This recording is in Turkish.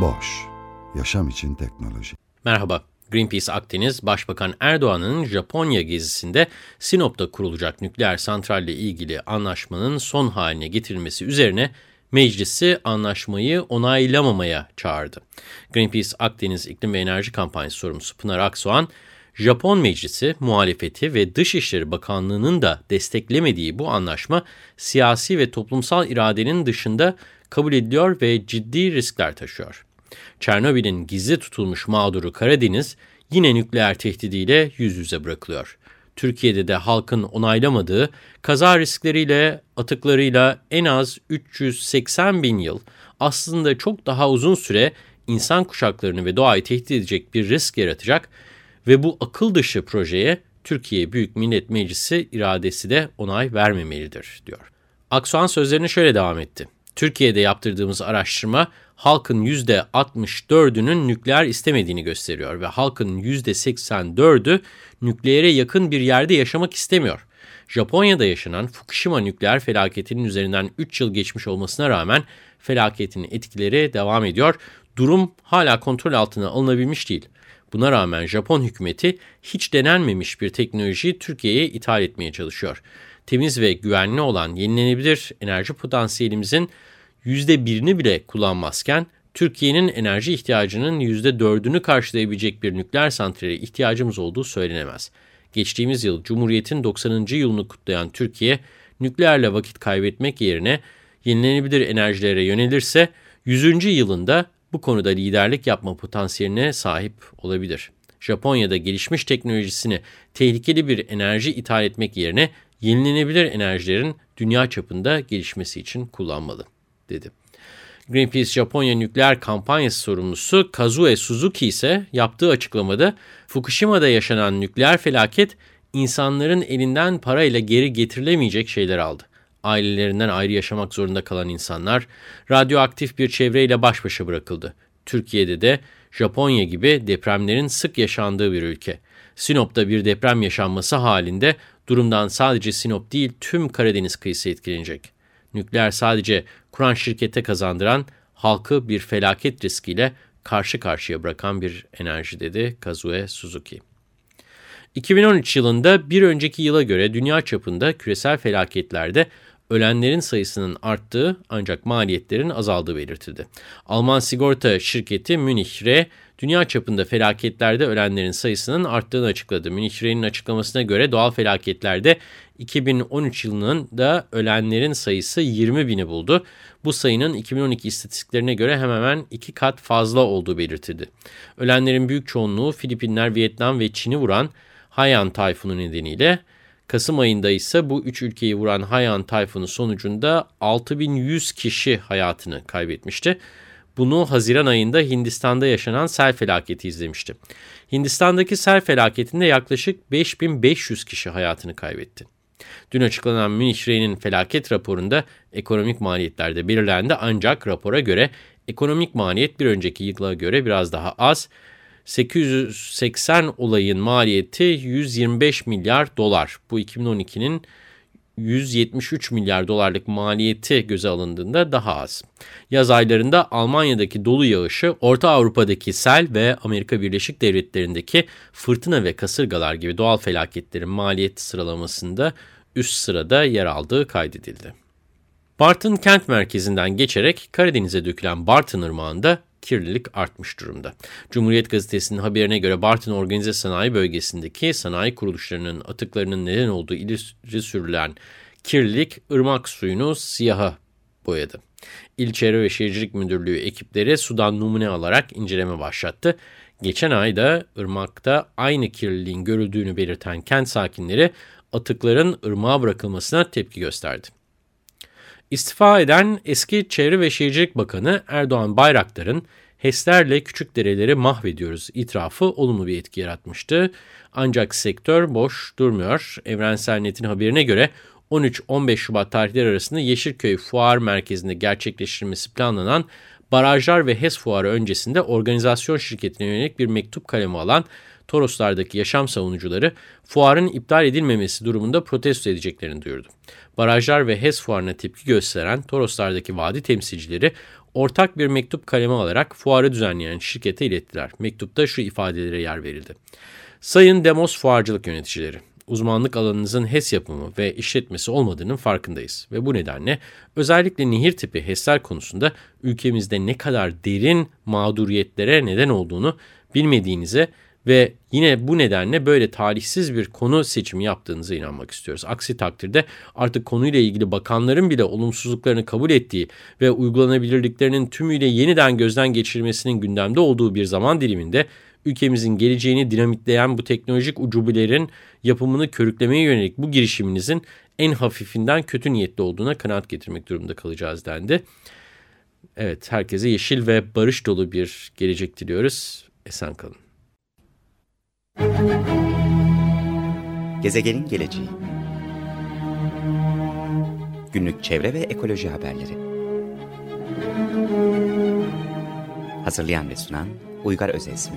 Boş, yaşam için teknoloji. Merhaba, Greenpeace Akdeniz, Başbakan Erdoğan'ın Japonya gezisinde Sinop'ta kurulacak nükleer santralle ilgili anlaşmanın son haline getirilmesi üzerine meclisi anlaşmayı onaylamamaya çağırdı. Greenpeace Akdeniz İklim ve Enerji Kampanyası sorumlusu Pınar Aksoğan, Japon meclisi, muhalefeti ve Dışişleri Bakanlığı'nın da desteklemediği bu anlaşma siyasi ve toplumsal iradenin dışında kabul ediliyor ve ciddi riskler taşıyor. Çernobil'in gizli tutulmuş mağduru Karadeniz yine nükleer tehdidiyle yüz yüze bırakılıyor. Türkiye'de de halkın onaylamadığı kaza riskleriyle, atıklarıyla en az 380 bin yıl aslında çok daha uzun süre insan kuşaklarını ve doğayı tehdit edecek bir risk yaratacak ve bu akıl dışı projeye Türkiye Büyük Millet Meclisi iradesi de onay vermemelidir, diyor. Aksoğan sözlerine şöyle devam etti. Türkiye'de yaptırdığımız araştırma halkın %64'ünün nükleer istemediğini gösteriyor ve halkın %84'ü nükleere yakın bir yerde yaşamak istemiyor. Japonya'da yaşanan Fukushima nükleer felaketinin üzerinden 3 yıl geçmiş olmasına rağmen felaketin etkileri devam ediyor. Durum hala kontrol altına alınabilmiş değil. Buna rağmen Japon hükümeti hiç denenmemiş bir teknolojiyi Türkiye'ye ithal etmeye çalışıyor. Temiz ve güvenli olan yenilenebilir enerji potansiyelimizin %1'ini bile kullanmazken Türkiye'nin enerji ihtiyacının %4'ünü karşılayabilecek bir nükleer santrale ihtiyacımız olduğu söylenemez. Geçtiğimiz yıl Cumhuriyet'in 90. yılını kutlayan Türkiye, nükleerle vakit kaybetmek yerine yenilenebilir enerjilere yönelirse 100. yılında bu konuda liderlik yapma potansiyeline sahip olabilir. Japonya'da gelişmiş teknolojisini tehlikeli bir enerji ithal etmek yerine yenilenebilir enerjilerin dünya çapında gelişmesi için kullanmalı, dedi. Greenpeace Japonya nükleer kampanyası sorumlusu Kazue Suzuki ise yaptığı açıklamada Fukushima'da yaşanan nükleer felaket insanların elinden parayla geri getirilemeyecek şeyler aldı. Ailelerinden ayrı yaşamak zorunda kalan insanlar radyoaktif bir çevreyle baş başa bırakıldı. Türkiye'de de Japonya gibi depremlerin sık yaşandığı bir ülke. Sinop'ta bir deprem yaşanması halinde durumdan sadece Sinop değil tüm Karadeniz kıyısı etkilenecek. Nükleer sadece kuran şirkete kazandıran halkı bir felaket riskiyle karşı karşıya bırakan bir enerji dedi Kazue Suzuki. 2013 yılında bir önceki yıla göre dünya çapında küresel felaketlerde ölenlerin sayısının arttığı ancak maliyetlerin azaldığı belirtildi. Alman sigorta şirketi Münih Re, dünya çapında felaketlerde ölenlerin sayısının arttığını açıkladı. Münih Re'nin açıklamasına göre doğal felaketlerde 2013 yılının da ölenlerin sayısı 20 bini buldu. Bu sayının 2012 istatistiklerine göre hemen hemen iki kat fazla olduğu belirtildi. Ölenlerin büyük çoğunluğu Filipinler, Vietnam ve Çin'i vuran Haiyan tayfunu nedeniyle Kasım ayında ise bu üç ülkeyi vuran Haiyan tayfunu sonucunda 6100 kişi hayatını kaybetmişti. Bunu Haziran ayında Hindistan'da yaşanan sel felaketi izlemişti. Hindistan'daki sel felaketinde yaklaşık 5500 kişi hayatını kaybetti. Dün açıklanan Münih felaket raporunda ekonomik maliyetler de belirlendi ancak rapora göre ekonomik maliyet bir önceki yıla göre biraz daha az. 880 olayın maliyeti 125 milyar dolar. Bu 2012'nin 173 milyar dolarlık maliyeti göze alındığında daha az. Yaz aylarında Almanya'daki dolu yağışı, Orta Avrupa'daki sel ve Amerika Birleşik Devletleri'ndeki fırtına ve kasırgalar gibi doğal felaketlerin maliyet sıralamasında üst sırada yer aldığı kaydedildi. Bartın kent merkezinden geçerek Karadeniz'e dökülen Bartın Irmağı'nda kirlilik artmış durumda. Cumhuriyet Gazetesi'nin haberine göre Bartın Organize Sanayi Bölgesi'ndeki sanayi kuruluşlarının atıklarının neden olduğu ileri sürülen kirlilik ırmak suyunu siyaha boyadı. İl Çevre ve Şehircilik Müdürlüğü ekipleri sudan numune alarak inceleme başlattı. Geçen ayda ırmakta aynı kirliliğin görüldüğünü belirten kent sakinleri atıkların ırmağa bırakılmasına tepki gösterdi. İstifa eden eski Çevre ve Şehircilik Bakanı Erdoğan Bayraktar'ın HES'lerle küçük dereleri mahvediyoruz itirafı olumlu bir etki yaratmıştı. Ancak sektör boş durmuyor. Evrensel Net'in haberine göre 13-15 Şubat tarihleri arasında Yeşilköy Fuar Merkezi'nde gerçekleştirilmesi planlanan barajlar ve HES fuarı öncesinde organizasyon şirketine yönelik bir mektup kalemi alan Toroslardaki yaşam savunucuları fuarın iptal edilmemesi durumunda protesto edeceklerini duyurdu. Barajlar ve HES fuarına tepki gösteren Toroslardaki vadi temsilcileri ortak bir mektup kaleme alarak fuarı düzenleyen şirkete ilettiler. Mektupta şu ifadelere yer verildi. Sayın Demos Fuarcılık Yöneticileri, uzmanlık alanınızın HES yapımı ve işletmesi olmadığının farkındayız. Ve bu nedenle özellikle nehir tipi HES'ler konusunda ülkemizde ne kadar derin mağduriyetlere neden olduğunu bilmediğinize ve yine bu nedenle böyle talihsiz bir konu seçimi yaptığınıza inanmak istiyoruz. Aksi takdirde artık konuyla ilgili bakanların bile olumsuzluklarını kabul ettiği ve uygulanabilirliklerinin tümüyle yeniden gözden geçirilmesinin gündemde olduğu bir zaman diliminde ülkemizin geleceğini dinamitleyen bu teknolojik ucubelerin yapımını körüklemeye yönelik bu girişiminizin en hafifinden kötü niyetli olduğuna kanaat getirmek durumunda kalacağız dendi. Evet, herkese yeşil ve barış dolu bir gelecek diliyoruz. Esen kalın. Gezegenin geleceği Günlük çevre ve ekoloji haberleri Hazırlayan ve sunan Uygar Özesmi